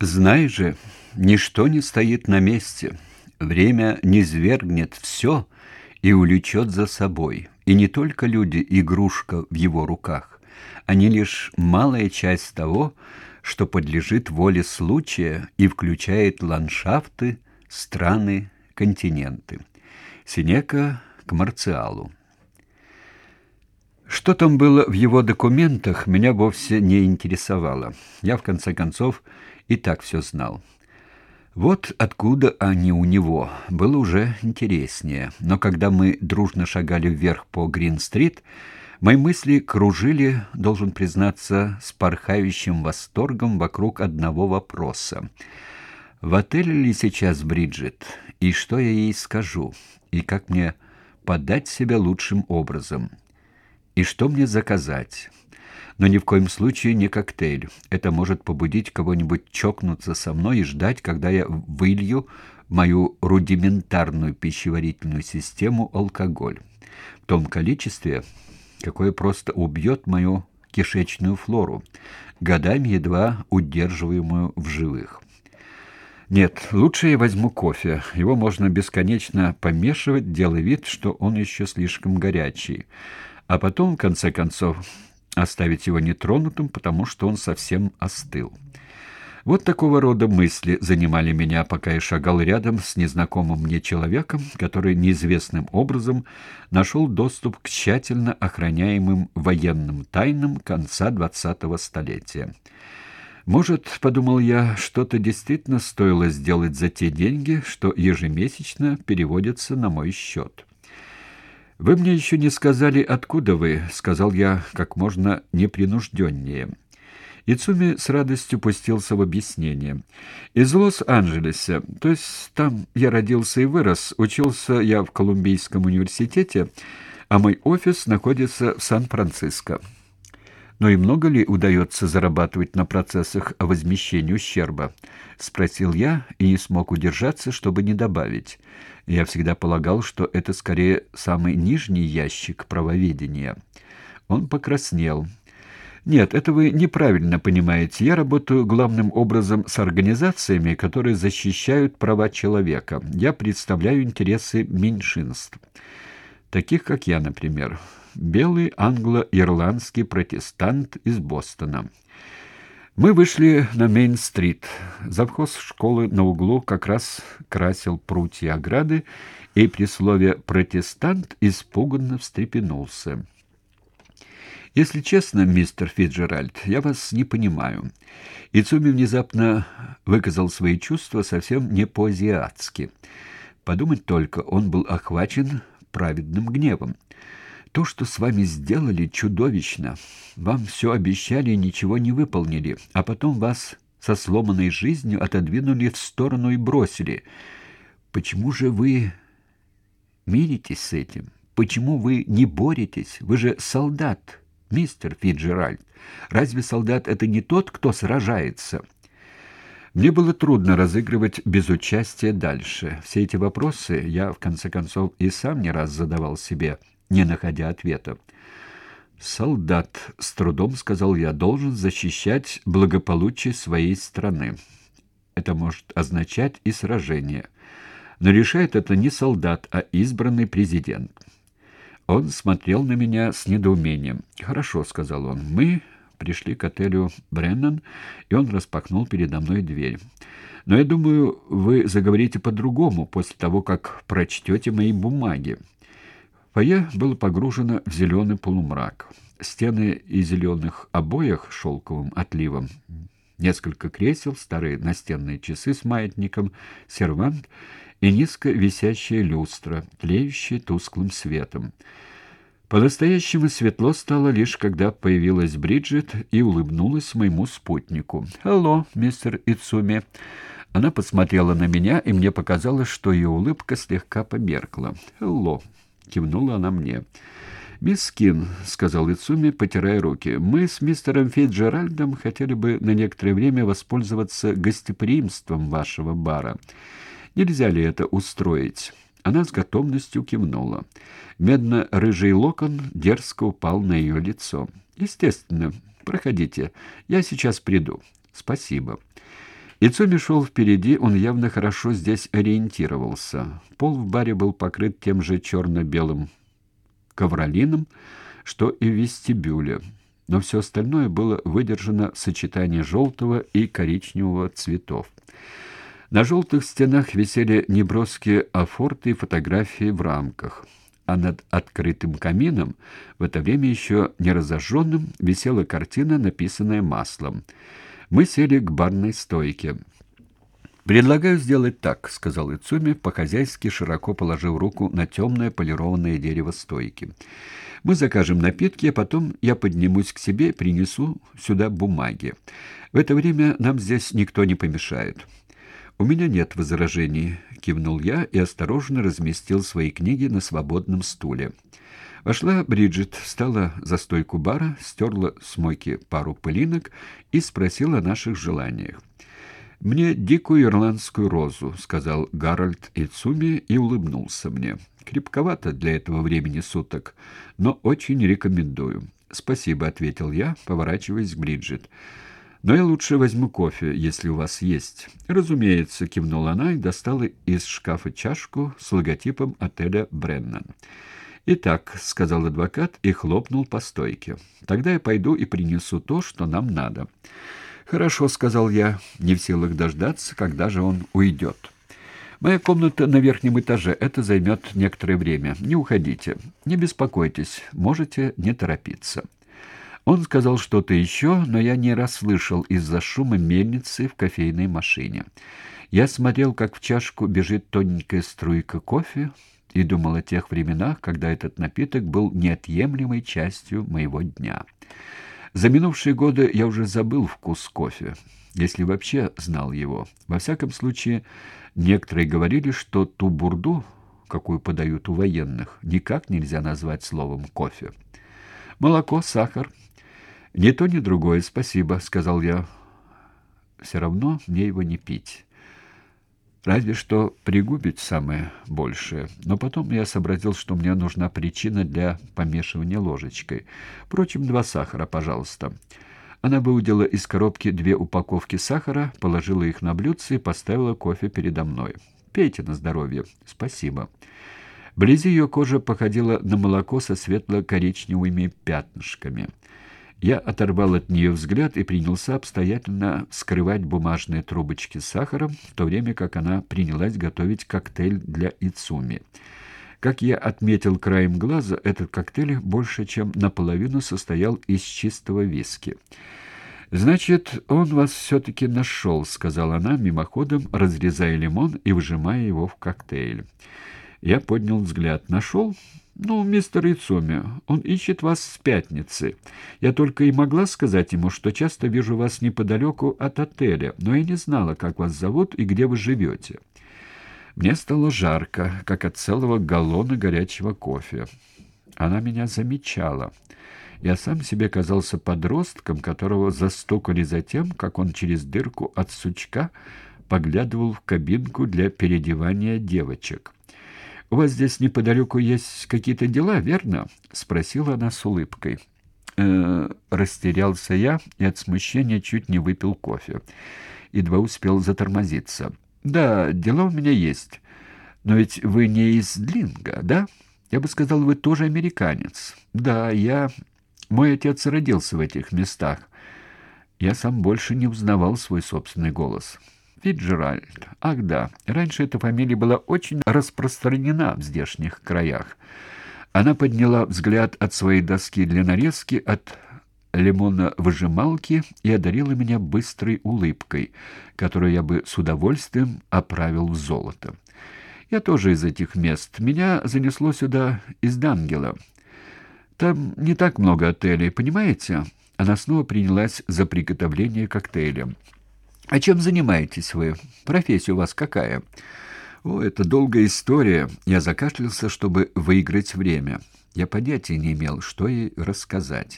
Знай же, ничто не стоит на месте. Время не свергнет все и улечет за собой. И не только люди игрушка в его руках. Они лишь малая часть того, что подлежит воле случая и включает ландшафты, страны, континенты. Синека к Марциалу. Что там было в его документах, меня вовсе не интересовало. Я, в конце концов, и так все знал. Вот откуда они у него, было уже интереснее. Но когда мы дружно шагали вверх по Грин-стрит, мои мысли кружили, должен признаться, с порхающим восторгом вокруг одного вопроса. В отеле ли сейчас Бриджит? И что я ей скажу? И как мне подать себя лучшим образом? И что мне заказать? Но ни в коем случае не коктейль. Это может побудить кого-нибудь чокнуться со мной и ждать, когда я вылью мою рудиментарную пищеварительную систему алкоголь. В том количестве, какое просто убьет мою кишечную флору, годами едва удерживаемую в живых. Нет, лучше я возьму кофе. Его можно бесконечно помешивать, делая вид, что он еще слишком горячий. А потом, в конце концов, оставить его нетронутым, потому что он совсем остыл. Вот такого рода мысли занимали меня, пока я шагал рядом с незнакомым мне человеком, который неизвестным образом нашел доступ к тщательно охраняемым военным тайнам конца двадцатого столетия. Может, подумал я, что-то действительно стоило сделать за те деньги, что ежемесячно переводятся на мой счет. «Вы мне еще не сказали, откуда вы», — сказал я как можно непринужденнее. Ицуми с радостью пустился в объяснение. «Из Лос-Анджелеса, то есть там я родился и вырос, учился я в Колумбийском университете, а мой офис находится в Сан-Франциско». «Но и много ли удается зарабатывать на процессах о возмещении ущерба?» — спросил я и не смог удержаться, чтобы не добавить. Я всегда полагал, что это скорее самый нижний ящик правоведения. Он покраснел. Нет, это вы неправильно понимаете. Я работаю главным образом с организациями, которые защищают права человека. Я представляю интересы меньшинств. Таких, как я, например. Белый англо-ирландский протестант из Бостона. Мы вышли на Мейн-стрит. Завхоз школы на углу как раз красил прутья ограды, и при слове «протестант» испуганно встрепенулся. «Если честно, мистер Фитджеральд, я вас не понимаю». Ицуми внезапно выказал свои чувства совсем не по-азиатски. Подумать только, он был охвачен праведным гневом. То, что с вами сделали, чудовищно. Вам все обещали и ничего не выполнили, а потом вас со сломанной жизнью отодвинули в сторону и бросили. Почему же вы миритесь с этим? Почему вы не боретесь? Вы же солдат, мистер Фиджеральд. Разве солдат это не тот, кто сражается? Мне было трудно разыгрывать без участия дальше. Все эти вопросы я в конце концов и сам не раз задавал себе не находя ответа. «Солдат», — с трудом сказал я, — «должен защищать благополучие своей страны. Это может означать и сражение. Но решает это не солдат, а избранный президент». Он смотрел на меня с недоумением. «Хорошо», — сказал он, — «мы пришли к отелю Бреннан, и он распахнул передо мной дверь. Но я думаю, вы заговорите по-другому после того, как прочтете мои бумаги. Фойе было погружено в зеленый полумрак. Стены из зеленых обоях шелковым отливом, несколько кресел, старые настенные часы с маятником, сервант и низко висящая люстра, тлеющая тусклым светом. По-настоящему светло стало лишь, когда появилась Бриджит и улыбнулась моему спутнику. «Алло, мистер Ицуми». Она посмотрела на меня, и мне показалось, что ее улыбка слегка померкла. «Алло». — кивнула она мне. «Мисс Кин», — сказал Ицуми, потирая руки, — «мы с мистером Фитджеральдом хотели бы на некоторое время воспользоваться гостеприимством вашего бара. Нельзя ли это устроить?» Она с готовностью кивнула. Медно-рыжий локон дерзко упал на ее лицо. «Естественно. Проходите. Я сейчас приду. Спасибо». Ицуми шел впереди, он явно хорошо здесь ориентировался. Пол в баре был покрыт тем же черно-белым ковролином, что и в вестибюле, но все остальное было выдержано в сочетании желтого и коричневого цветов. На желтых стенах висели неброские афорты и фотографии в рамках, а над открытым камином, в это время еще не разожженным, висела картина, написанная маслом. Мы сели к барной стойке. «Предлагаю сделать так», — сказал Ицуми, по-хозяйски широко положив руку на темное полированное дерево стойки. «Мы закажем напитки, а потом я поднимусь к себе и принесу сюда бумаги. В это время нам здесь никто не помешает». «У меня нет возражений», — кивнул я и осторожно разместил свои книги на свободном стуле. Вошла Бриджит, встала за стойку бара, стерла с мойки пару пылинок и спросила о наших желаниях. «Мне дикую ирландскую розу», — сказал Гарольд Ицуми и улыбнулся мне. «Крепковато для этого времени суток, но очень рекомендую». «Спасибо», — ответил я, поворачиваясь к Бриджит. «Но я лучше возьму кофе, если у вас есть». «Разумеется», — кивнула она и достала из шкафа чашку с логотипом отеля «Бреннан». «Итак», — сказал адвокат и хлопнул по стойке, — «тогда я пойду и принесу то, что нам надо». «Хорошо», — сказал я, не в силах дождаться, когда же он уйдет. «Моя комната на верхнем этаже. Это займет некоторое время. Не уходите. Не беспокойтесь. Можете не торопиться». Он сказал что-то еще, но я не расслышал из-за шума мельницы в кофейной машине. Я смотрел, как в чашку бежит тоненькая струйка кофе, и думал о тех временах, когда этот напиток был неотъемлемой частью моего дня. За минувшие годы я уже забыл вкус кофе, если вообще знал его. Во всяком случае, некоторые говорили, что ту бурду, какую подают у военных, никак нельзя назвать словом кофе. Молоко, сахар. Ни то, ни другое, спасибо, сказал я. Все равно мне его не пить. Разве что пригубить самое большее. Но потом я сообразил, что мне нужна причина для помешивания ложечкой. Впрочем, два сахара, пожалуйста. Она выудила из коробки две упаковки сахара, положила их на блюдце и поставила кофе передо мной. «Пейте на здоровье». «Спасибо». Вблизи ее кожа походила на молоко со светло-коричневыми пятнышками. Я оторвал от нее взгляд и принялся обстоятельно скрывать бумажные трубочки с сахаром, в то время как она принялась готовить коктейль для Ицуми. Как я отметил краем глаза, этот коктейль больше чем наполовину состоял из чистого виски. «Значит, он вас все-таки нашел», — сказала она, мимоходом разрезая лимон и выжимая его в коктейль. Я поднял взгляд. «Нашел?» «Ну, мистер Ицуми, он ищет вас с пятницы. Я только и могла сказать ему, что часто вижу вас неподалеку от отеля, но я не знала, как вас зовут и где вы живете». Мне стало жарко, как от целого галлона горячего кофе. Она меня замечала. Я сам себе казался подростком, которого застукали за тем, как он через дырку от сучка поглядывал в кабинку для переодевания девочек. «У вас здесь неподалеку есть какие-то дела, верно?» — спросила она с улыбкой. Э растерялся я и от смущения чуть не выпил кофе. Едва успел затормозиться. «Да, дела у меня есть. Но ведь вы не из Длинга, да? Я бы сказал, вы тоже американец. Да, я... Мой отец родился в этих местах. Я сам больше не узнавал свой собственный голос». Фиджеральд. Ах да, раньше эта фамилия была очень распространена в здешних краях. Она подняла взгляд от своей доски для нарезки, от лимона-выжималки и одарила меня быстрой улыбкой, которую я бы с удовольствием оправил в золото. Я тоже из этих мест. Меня занесло сюда из Дангела. Там не так много отелей, понимаете? Она снова принялась за приготовление коктейля. А чем занимаетесь вы? Профессия у вас какая? О, это долгая история. Я закашлялся, чтобы выиграть время. Я понятия не имел, что ей рассказать.